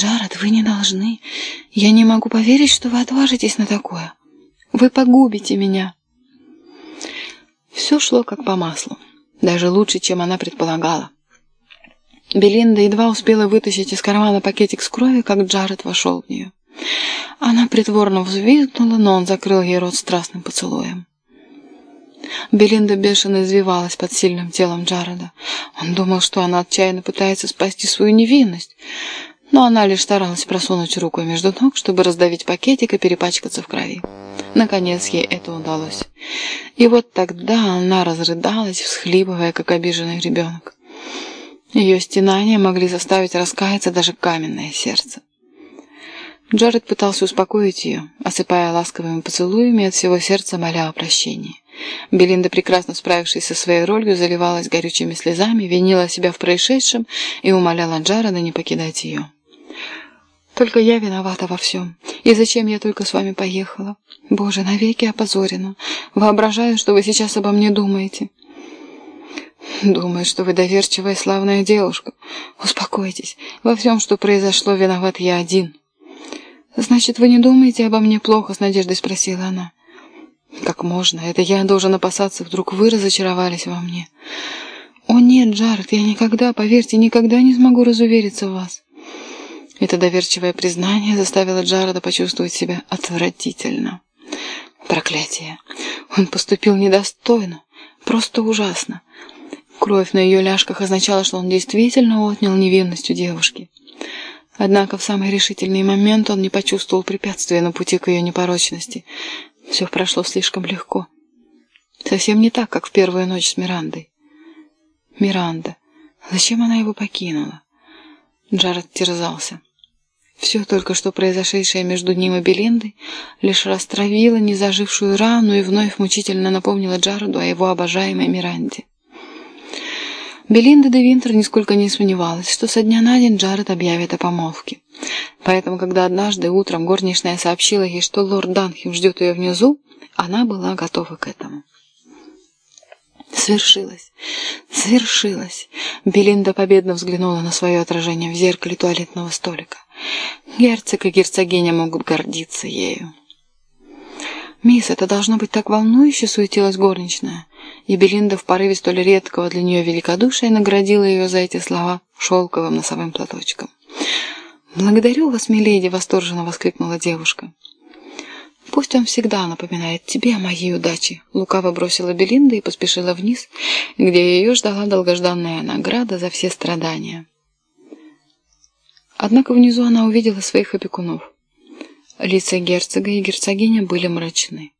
Джаред, вы не должны. Я не могу поверить, что вы отважитесь на такое. Вы погубите меня». Все шло как по маслу. Даже лучше, чем она предполагала. Белинда едва успела вытащить из кармана пакетик с кровью, как Джаред вошел в нее. Она притворно взвизгнула, но он закрыл ей рот страстным поцелуем. Белинда бешено извивалась под сильным телом Джареда. Он думал, что она отчаянно пытается спасти свою невинность, но она лишь старалась просунуть руку между ног, чтобы раздавить пакетик и перепачкаться в крови. Наконец ей это удалось. И вот тогда она разрыдалась, всхлипывая, как обиженный ребенок. Ее стенания могли заставить раскаяться даже каменное сердце. Джаред пытался успокоить ее, осыпая ласковыми поцелуями от всего сердца моля о прощении. Белинда, прекрасно справившись со своей ролью, заливалась горючими слезами, винила себя в происшедшем и умоляла Джареда не покидать ее. «Только я виновата во всем. И зачем я только с вами поехала? Боже, навеки опозорена. Воображаю, что вы сейчас обо мне думаете». «Думаю, что вы доверчивая и славная девушка. Успокойтесь. Во всем, что произошло, виноват я один». «Значит, вы не думаете обо мне плохо?» — с надеждой спросила она. «Как можно? Это я должен опасаться, вдруг вы разочаровались во мне». «О нет, Джаред, я никогда, поверьте, никогда не смогу разувериться в вас». Это доверчивое признание заставило Джареда почувствовать себя отвратительно. Проклятие! Он поступил недостойно, просто ужасно. Кровь на ее ляжках означала, что он действительно отнял невинность у девушки. Однако в самый решительный момент он не почувствовал препятствия на пути к ее непорочности. Все прошло слишком легко. Совсем не так, как в первую ночь с Мирандой. Миранда. Зачем она его покинула? Джаред терзался. Все только что произошедшее между ним и Белиндой лишь растравило незажившую рану и вновь мучительно напомнило Джареду о его обожаемой Миранде. Белинда де Винтер нисколько не сомневалась, что со дня на день Джаред объявит о помолвке. Поэтому, когда однажды утром горничная сообщила ей, что лорд Данхем ждет ее внизу, она была готова к этому. Свершилось. Свершилось. Белинда победно взглянула на свое отражение в зеркале туалетного столика. Герцог и герцогиня могут гордиться ею. «Мисс, это должно быть так волнующе», — суетилась горничная. И Белинда в порыве столь редкого для нее великодушия наградила ее за эти слова шелковым носовым платочком. «Благодарю вас, миледи!» — восторженно воскликнула девушка. «Пусть он всегда напоминает тебе о моей удаче», — лукаво бросила Белинда и поспешила вниз, где ее ждала долгожданная награда за все страдания. Однако внизу она увидела своих опекунов. Лица герцога и герцогиня были мрачны.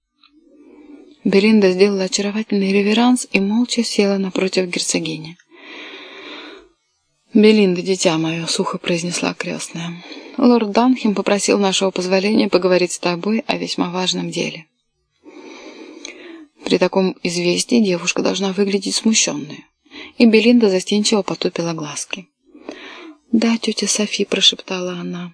Белинда сделала очаровательный реверанс и молча села напротив герцогини. «Белинда, дитя мое», — сухо произнесла крестная, — «лорд Данхем попросил нашего позволения поговорить с тобой о весьма важном деле». При таком известии девушка должна выглядеть смущенной, и Белинда застенчиво потупила глазки. «Да, тетя Софи», — прошептала она.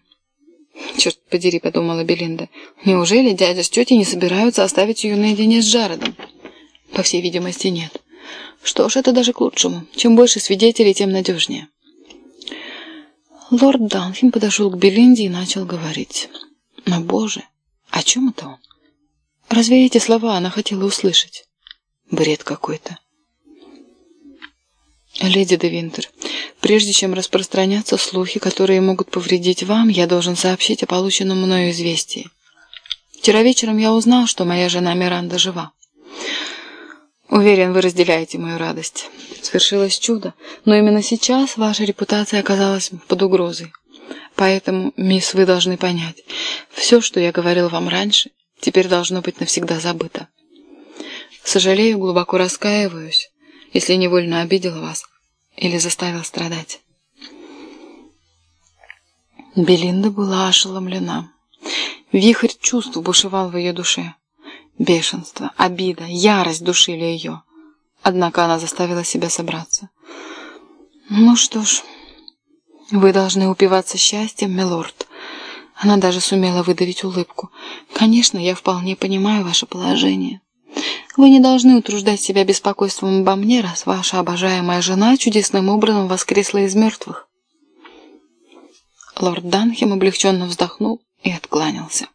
«Черт подери», — подумала Белинда. «Неужели дядя с тетей не собираются оставить ее наедине с Джаредом?» «По всей видимости, нет. Что ж, это даже к лучшему. Чем больше свидетелей, тем надежнее». Лорд Данфин подошел к Белинде и начал говорить. «Но, боже, о чем это он? Разве эти слова она хотела услышать? Бред какой-то». «Леди де Винтер, прежде чем распространяться слухи, которые могут повредить вам, я должен сообщить о полученном мною известии. Вчера вечером я узнал, что моя жена Миранда жива. Уверен, вы разделяете мою радость. Свершилось чудо, но именно сейчас ваша репутация оказалась под угрозой. Поэтому, мисс, вы должны понять, все, что я говорил вам раньше, теперь должно быть навсегда забыто. Сожалею, глубоко раскаиваюсь, если невольно обидел вас или заставил страдать. Белинда была ошеломлена. Вихрь чувств бушевал в ее душе. Бешенство, обида, ярость душили ее. Однако она заставила себя собраться. «Ну что ж, вы должны упиваться счастьем, милорд». Она даже сумела выдавить улыбку. «Конечно, я вполне понимаю ваше положение. Вы не должны утруждать себя беспокойством обо мне, раз ваша обожаемая жена чудесным образом воскресла из мертвых. Лорд Данхем облегченно вздохнул и откланялся.